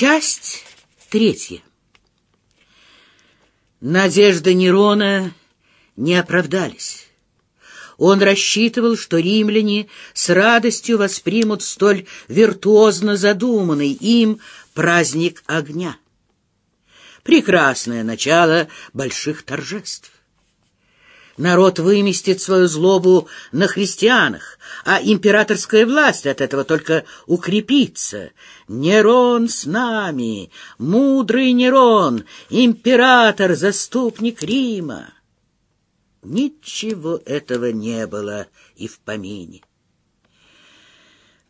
Часть третья. Надежды Нерона не оправдались. Он рассчитывал, что римляне с радостью воспримут столь виртуозно задуманный им праздник огня. Прекрасное начало больших торжеств. Народ выместит свою злобу на христианах, а императорская власть от этого только укрепится. Нерон с нами, мудрый Нерон, император, заступник Рима. Ничего этого не было и в помине.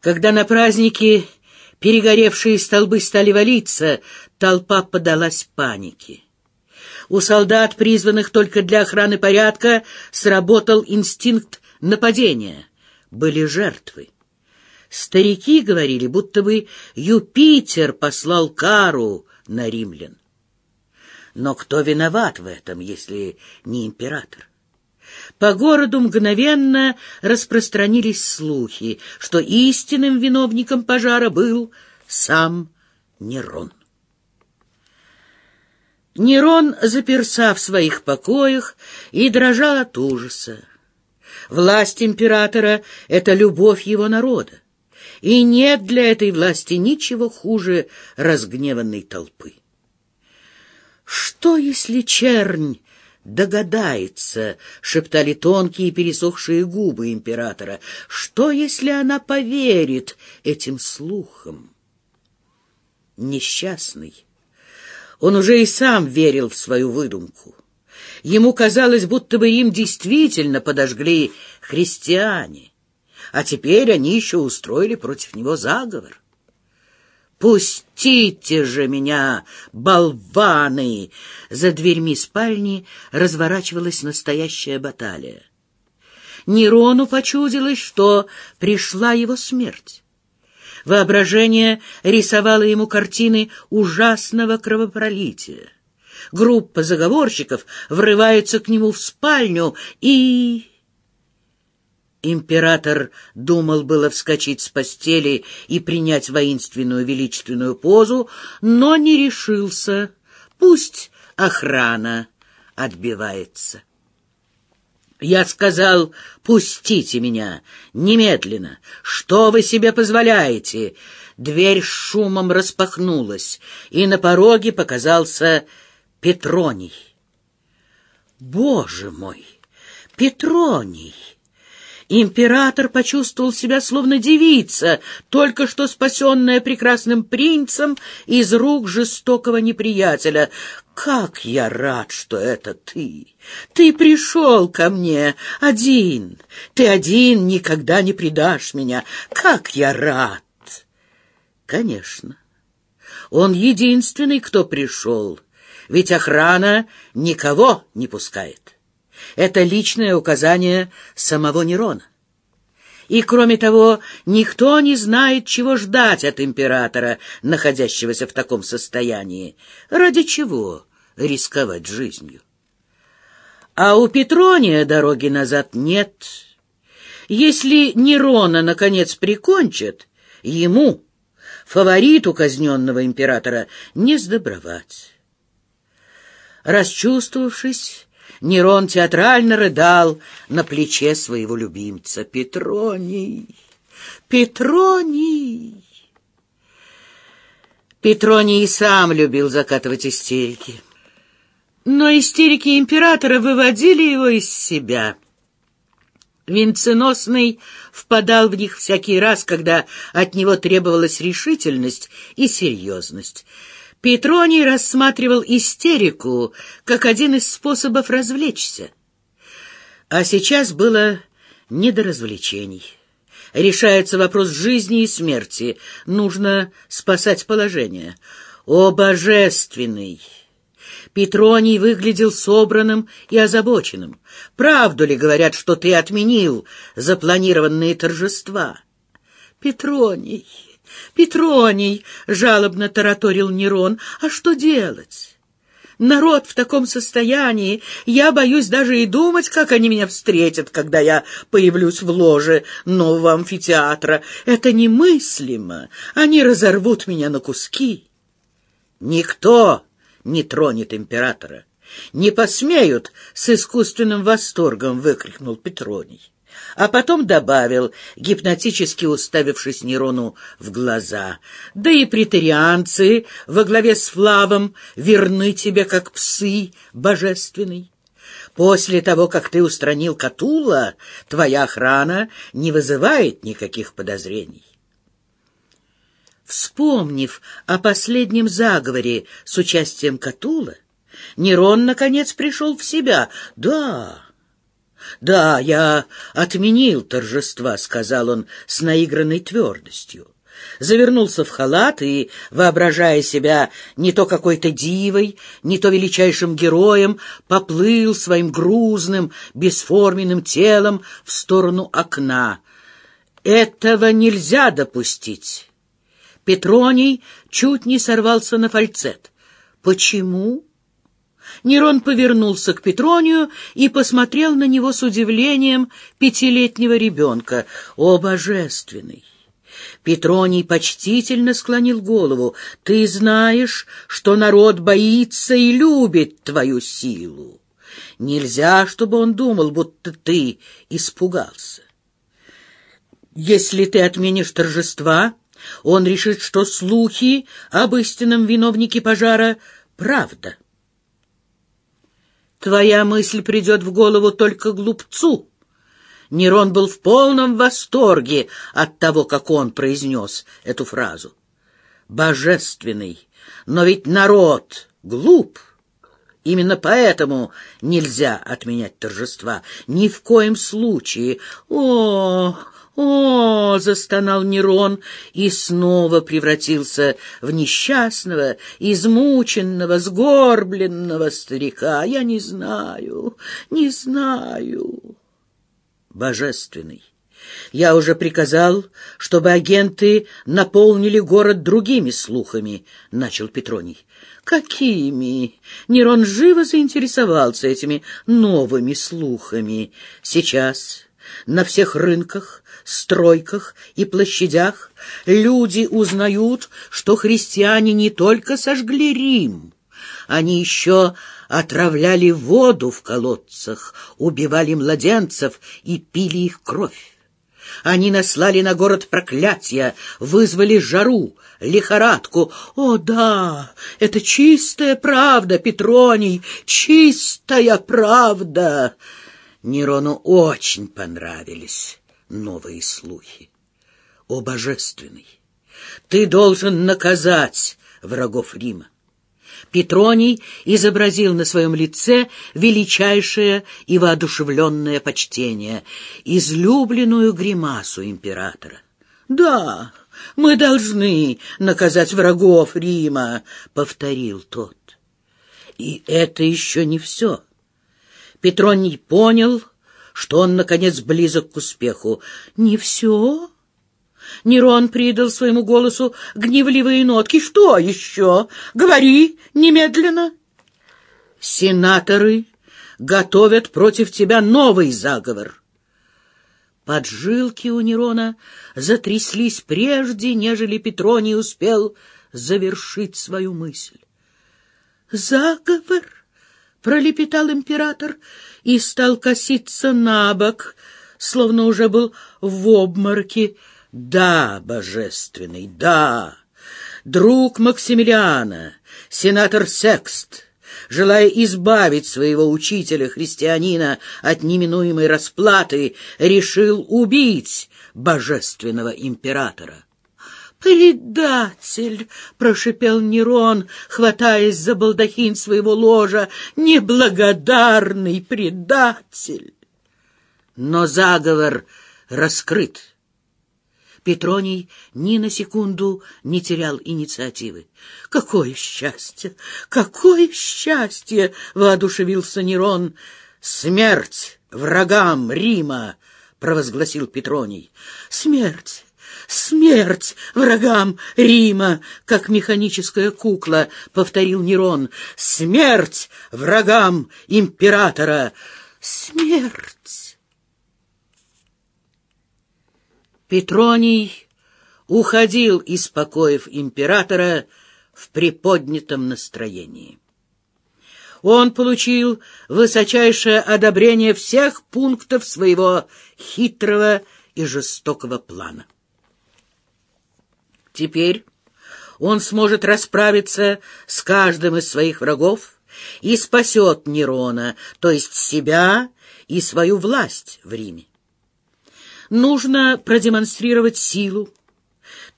Когда на празднике перегоревшие столбы стали валиться, толпа подалась панике. У солдат, призванных только для охраны порядка, сработал инстинкт нападения. Были жертвы. Старики говорили, будто бы Юпитер послал кару на римлян. Но кто виноват в этом, если не император? По городу мгновенно распространились слухи, что истинным виновником пожара был сам Нерон. Нерон заперся в своих покоях и дрожал от ужаса. Власть императора — это любовь его народа, и нет для этой власти ничего хуже разгневанной толпы. «Что, если чернь догадается?» — шептали тонкие пересохшие губы императора. «Что, если она поверит этим слухам?» Несчастный он уже и сам верил в свою выдумку. Ему казалось, будто бы им действительно подожгли христиане, а теперь они еще устроили против него заговор. «Пустите же меня, болваны!» За дверьми спальни разворачивалась настоящая баталия. Нерону почудилось, что пришла его смерть. Воображение рисовало ему картины ужасного кровопролития. Группа заговорщиков врывается к нему в спальню и... Император думал было вскочить с постели и принять воинственную величественную позу, но не решился. Пусть охрана отбивается. Я сказал, пустите меня, немедленно. Что вы себе позволяете? Дверь шумом распахнулась, и на пороге показался Петроний. Боже мой, Петроний! Император почувствовал себя словно девица, только что спасенная прекрасным принцем из рук жестокого неприятеля. «Как я рад, что это ты! Ты пришел ко мне один! Ты один никогда не предашь меня! Как я рад!» «Конечно, он единственный, кто пришел, ведь охрана никого не пускает». Это личное указание самого Нерона. И, кроме того, никто не знает, чего ждать от императора, находящегося в таком состоянии. Ради чего рисковать жизнью? А у Петрония дороги назад нет. Если Нерона, наконец, прикончат, ему, фавориту казненного императора, не сдобровать. Расчувствовавшись, Нерон театрально рыдал на плече своего любимца. «Петроний! Петроний!» Петроний и сам любил закатывать истерики. Но истерики императора выводили его из себя. Венценосный впадал в них всякий раз, когда от него требовалась решительность и серьезность. Петроний рассматривал истерику как один из способов развлечься. А сейчас было не до развлечений. Решается вопрос жизни и смерти. Нужно спасать положение. О, божественный! Петроний выглядел собранным и озабоченным. Правду ли говорят, что ты отменил запланированные торжества? Петроний! «Петроний!» — жалобно тараторил Нерон. «А что делать?» Народ в таком состоянии, я боюсь даже и думать, как они меня встретят, когда я появлюсь в ложе нового амфитеатра. Это немыслимо. Они разорвут меня на куски. Никто не тронет императора. Не посмеют с искусственным восторгом, выкрикнул Петроний. А потом добавил, гипнотически уставившись Нерону в глаза, «Да и претарианцы во главе с Флавом верны тебе, как псы божественный. После того, как ты устранил Катула, твоя охрана не вызывает никаких подозрений». Вспомнив о последнем заговоре с участием Катула, Нерон, наконец, пришел в себя. «Да, да, я отменил торжества», — сказал он с наигранной твердостью. Завернулся в халат и, воображая себя не то какой-то дивой, не то величайшим героем, поплыл своим грузным, бесформенным телом в сторону окна. «Этого нельзя допустить!» Петроний чуть не сорвался на фальцет. «Почему?» Нерон повернулся к Петронию и посмотрел на него с удивлением пятилетнего ребенка. «О, божественный!» Петроний почтительно склонил голову. «Ты знаешь, что народ боится и любит твою силу. Нельзя, чтобы он думал, будто ты испугался. Если ты отменишь торжества, он решит, что слухи об истинном виновнике пожара — правда. Твоя мысль придет в голову только глупцу. Нерон был в полном восторге от того, как он произнес эту фразу. Божественный, но ведь народ глуп. Именно поэтому нельзя отменять торжества. Ни в коем случае. О, «О!» — застонал Нерон и снова превратился в несчастного, измученного, сгорбленного старика. «Я не знаю, не знаю». Божественный. Я уже приказал, чтобы агенты наполнили город другими слухами, — начал Петроний. Какими? Нерон живо заинтересовался этими новыми слухами. Сейчас на всех рынках, стройках и площадях люди узнают, что христиане не только сожгли Рим, они еще отравляли воду в колодцах, убивали младенцев и пили их кровь. Они наслали на город проклятия, вызвали жару, лихорадку. О, да, это чистая правда, Петроний, чистая правда!» Нерону очень понравились новые слухи. О, Божественный! Ты должен наказать врагов Рима. Петроний изобразил на своем лице величайшее и воодушевленное почтение, излюбленную гримасу императора. «Да, мы должны наказать врагов Рима», — повторил тот. И это еще не все. Петроний понял, что он, наконец, близок к успеху. «Не все?» Нерон придал своему голосу гневливые нотки. «Что еще? Говори немедленно!» «Сенаторы готовят против тебя новый заговор!» Поджилки у Нерона затряслись прежде, нежели Петроний успел завершить свою мысль. «Заговор?» — пролепетал император и стал коситься на бок, словно уже был в обмороке. «Да, божественный, да! Друг Максимилиана, сенатор Секст!» желая избавить своего учителя-христианина от неминуемой расплаты, решил убить божественного императора. «Предатель!» — прошипел Нерон, хватаясь за балдахин своего ложа. «Неблагодарный предатель!» Но заговор раскрыт. Петроний ни на секунду не терял инициативы. «Какое счастье! Какое счастье!» — воодушевился Нерон. «Смерть врагам Рима!» — провозгласил Петроний. «Смерть! «Смерть врагам Рима!» — как механическая кукла, — повторил Нерон. «Смерть врагам императора! Смерть!» Петроний уходил из покоев императора в приподнятом настроении. Он получил высочайшее одобрение всех пунктов своего хитрого и жестокого плана. Теперь он сможет расправиться с каждым из своих врагов и спасет Нерона, то есть себя и свою власть в Риме. Нужно продемонстрировать силу,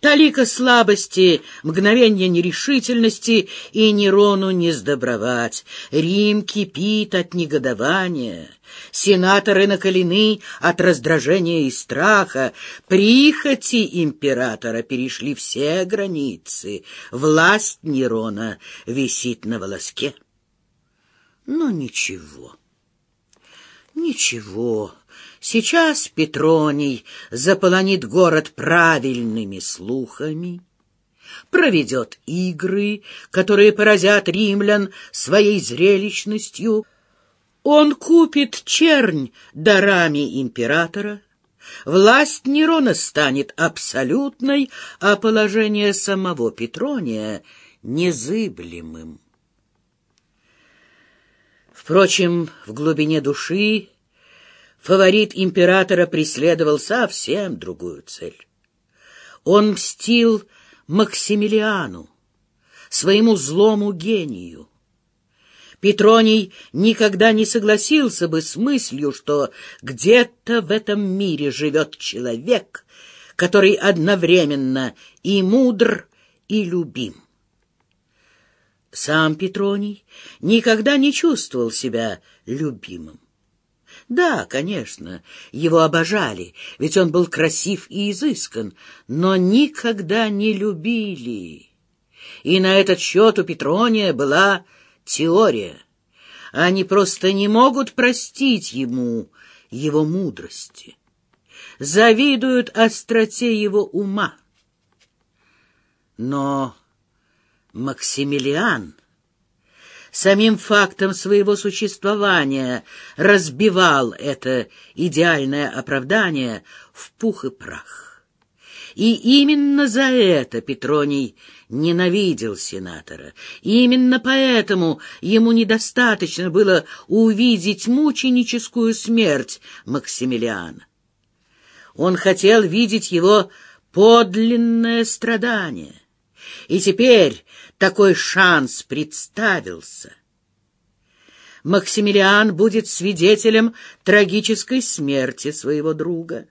Талика слабости, мгновение нерешительности, и Нерону не сдобровать. Рим кипит от негодования. Сенаторы накалены от раздражения и страха. Прихоти императора перешли все границы. Власть Нерона висит на волоске. Но ничего, ничего. Сейчас Петроний заполонит город правильными слухами, проведет игры, которые поразят римлян своей зрелищностью. Он купит чернь дарами императора, власть Нерона станет абсолютной, а положение самого Петрония — незыблемым. Впрочем, в глубине души Фаворит императора преследовал совсем другую цель. Он мстил Максимилиану, своему злому гению. Петроний никогда не согласился бы с мыслью, что где-то в этом мире живет человек, который одновременно и мудр, и любим. Сам Петроний никогда не чувствовал себя любимым. Да, конечно, его обожали, ведь он был красив и изыскан, но никогда не любили. И на этот счет у Петрония была теория. Они просто не могут простить ему его мудрости. Завидуют остроте его ума. Но Максимилиан самим фактом своего существования разбивал это идеальное оправдание в пух и прах. И именно за это Петроний ненавидел сенатора. И именно поэтому ему недостаточно было увидеть мученическую смерть Максимилиана. Он хотел видеть его подлинное страдание. И теперь такой шанс представился. Максимилиан будет свидетелем трагической смерти своего друга,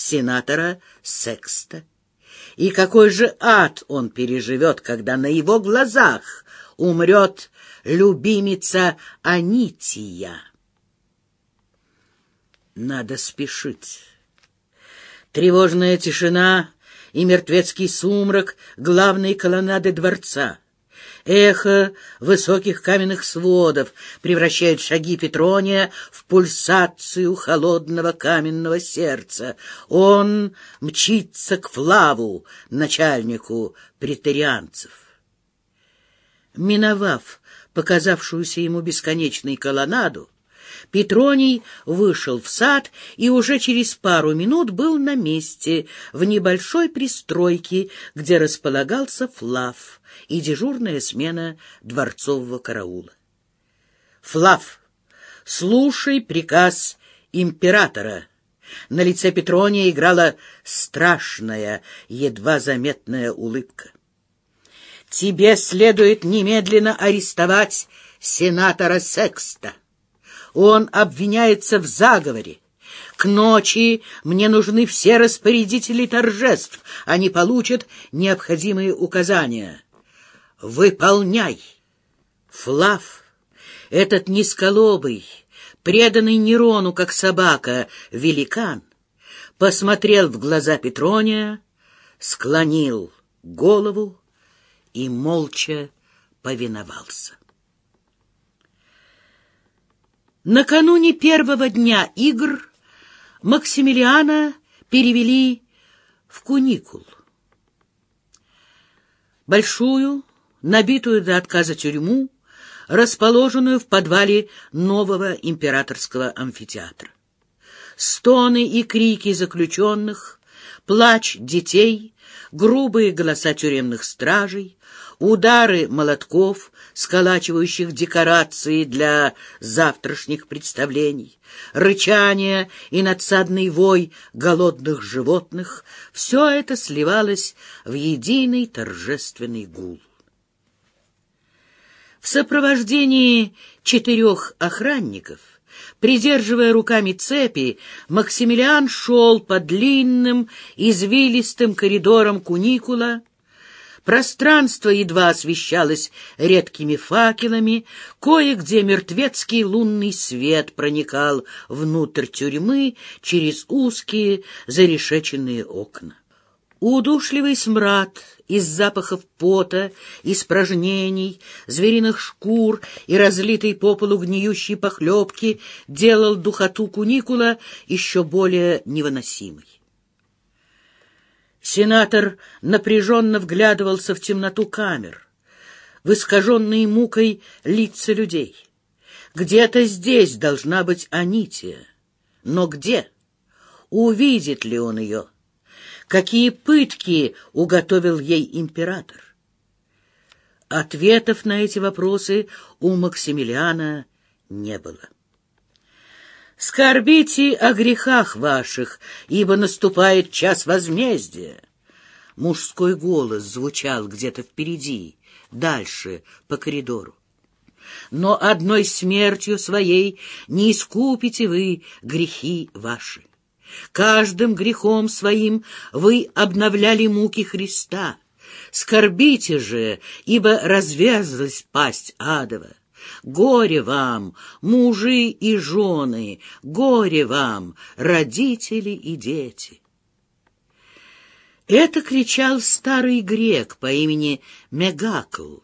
сенатора Секста. И какой же ад он переживет, когда на его глазах умрет любимица Анития. Надо спешить. Тревожная тишина и мертвецкий сумрак главной колоннады дворца — Эхо высоких каменных сводов превращает шаги Петрония в пульсацию холодного каменного сердца. Он мчится к Флаву, начальнику претерианцев. Миновав показавшуюся ему бесконечной колоннаду, Петроний вышел в сад и уже через пару минут был на месте, в небольшой пристройке, где располагался Флав и дежурная смена дворцового караула. «Флав, слушай приказ императора!» На лице Петрония играла страшная, едва заметная улыбка. «Тебе следует немедленно арестовать сенатора Секста. Он обвиняется в заговоре. К ночи мне нужны все распорядители торжеств. Они получат необходимые указания. Выполняй. Флав, этот низколобый, преданный Нерону, как собака, великан, посмотрел в глаза Петрония, склонил голову и молча повиновался. Накануне первого дня игр Максимилиана перевели в Куникул. Большую, набитую до отказа тюрьму, расположенную в подвале нового императорского амфитеатра. Стоны и крики заключенных, плач детей, грубые голоса тюремных стражей, удары молотков, сколачивающих декорации для завтрашних представлений, рычание и надсадный вой голодных животных — все это сливалось в единый торжественный гул. В сопровождении четырех охранников Придерживая руками цепи, Максимилиан шел по длинным, извилистым коридорам куникула. Пространство едва освещалось редкими факелами, кое-где мертвецкий лунный свет проникал внутрь тюрьмы через узкие зарешеченные окна. Удушливый смрад из запахов пота, испражнений, звериных шкур и разлитой по полу гниющей похлебки делал духоту куникула еще более невыносимой. Сенатор напряженно вглядывался в темноту камер, в искаженные мукой лица людей. Где-то здесь должна быть Анития. Но где? Увидит ли он ее? какие пытки уготовил ей император. Ответов на эти вопросы у Максимилиана не было. «Скорбите о грехах ваших, ибо наступает час возмездия». Мужской голос звучал где-то впереди, дальше, по коридору. «Но одной смертью своей не искупите вы грехи ваши». Каждым грехом своим вы обновляли муки Христа. Скорбите же, ибо развязалась пасть адова. Горе вам, мужи и жены, горе вам, родители и дети. Это кричал старый грек по имени Мегакл,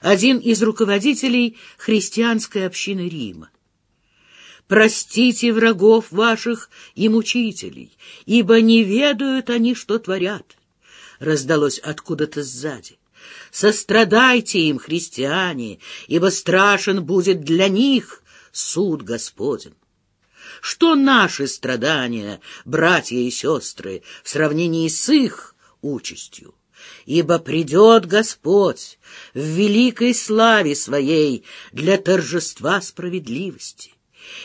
один из руководителей христианской общины Рима. Простите врагов ваших и мучителей, ибо не ведают они, что творят. Раздалось откуда-то сзади. Сострадайте им, христиане, ибо страшен будет для них суд Господен. Что наши страдания, братья и сестры, в сравнении с их участью? Ибо придет Господь в великой славе Своей для торжества справедливости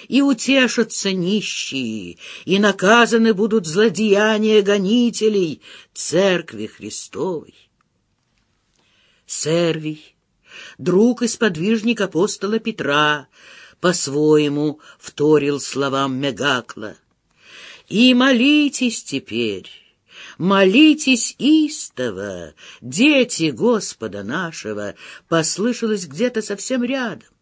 и утешатся нищие, и наказаны будут злодеяния гонителей Церкви Христовой. Сервий, друг и сподвижник апостола Петра, по-своему вторил словам Мегакла. «И молитесь теперь». «Молитесь истово, дети Господа нашего!» послышалось где-то совсем рядом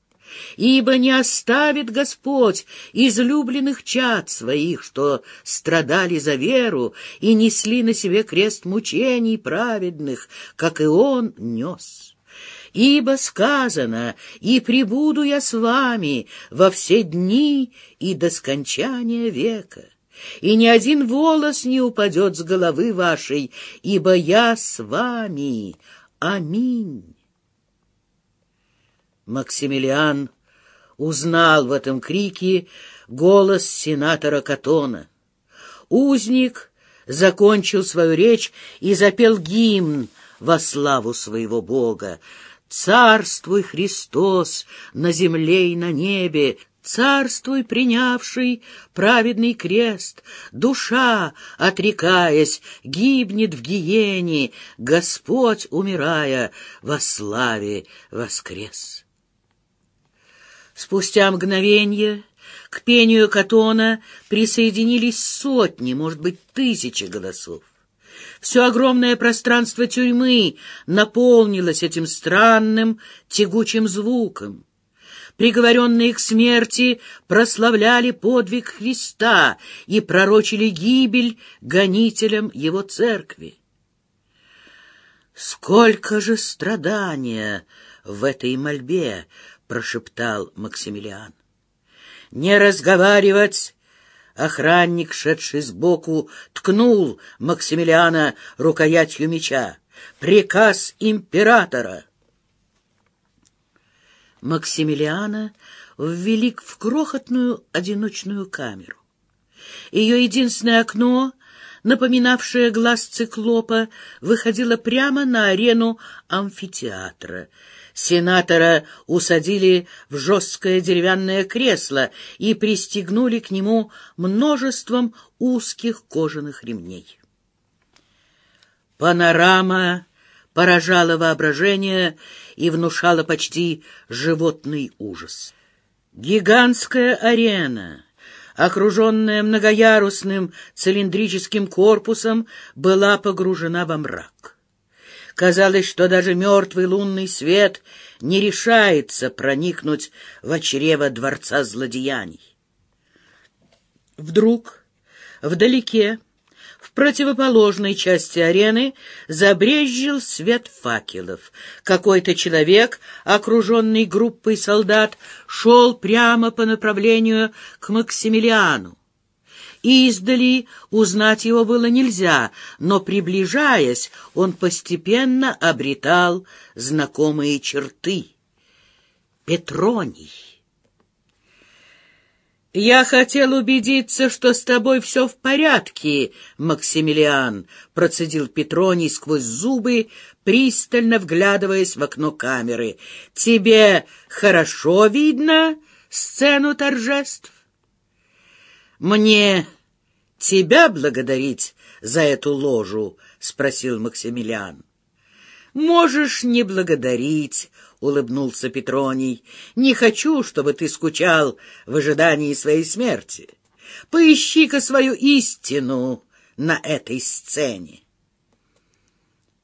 ибо не оставит Господь излюбленных чад своих, что страдали за веру и несли на себе крест мучений праведных, как и Он нес. Ибо сказано, и прибуду я с вами во все дни и до скончания века и ни один волос не упадет с головы вашей, ибо я с вами. Аминь. Максимилиан узнал в этом крике голос сенатора Катона. Узник закончил свою речь и запел гимн во славу своего Бога. «Царствуй, Христос, на земле и на небе, Царствуй, принявший праведный крест, душа, отрекаясь, гибнет в гиене, Господь, умирая, во славе воскрес. Спустя мгновение к пению Катона присоединились сотни, может быть, тысячи голосов. Все огромное пространство тюрьмы наполнилось этим странным тягучим звуком. Приговоренные к смерти прославляли подвиг Христа и пророчили гибель гонителям его церкви. Сколько же страдания в этой мольбе! — прошептал Максимилиан. «Не разговаривать!» Охранник, шедший сбоку, ткнул Максимилиана рукоятью меча. «Приказ императора!» Максимилиана ввели в крохотную одиночную камеру. Ее единственное окно напоминавшая глаз циклопа, выходила прямо на арену амфитеатра. Сенатора усадили в жесткое деревянное кресло и пристегнули к нему множеством узких кожаных ремней. Панорама поражала воображение и внушала почти животный ужас. Гигантская арена, окруженная многоярусным цилиндрическим корпусом, была погружена во мрак. Казалось, что даже мертвый лунный свет не решается проникнуть в чрево дворца злодеяний. Вдруг вдалеке в противоположной части арены забрезжил свет факелов. Какой-то человек, окруженный группой солдат, шел прямо по направлению к Максимилиану. Издали узнать его было нельзя, но, приближаясь, он постепенно обретал знакомые черты. Петроний. «Я хотел убедиться, что с тобой все в порядке, Максимилиан», — процедил Петроний сквозь зубы, пристально вглядываясь в окно камеры. «Тебе хорошо видно сцену торжеств?» «Мне тебя благодарить за эту ложу?» — спросил Максимилиан. «Можешь не благодарить», — улыбнулся Петроний. «Не хочу, чтобы ты скучал в ожидании своей смерти. Поищи-ка свою истину на этой сцене».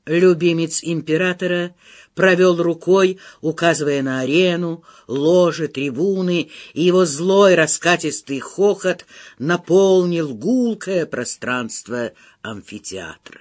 Любимец императора провел рукой, указывая на арену, ложи, трибуны, и его злой раскатистый хохот наполнил гулкое пространство амфитеатра.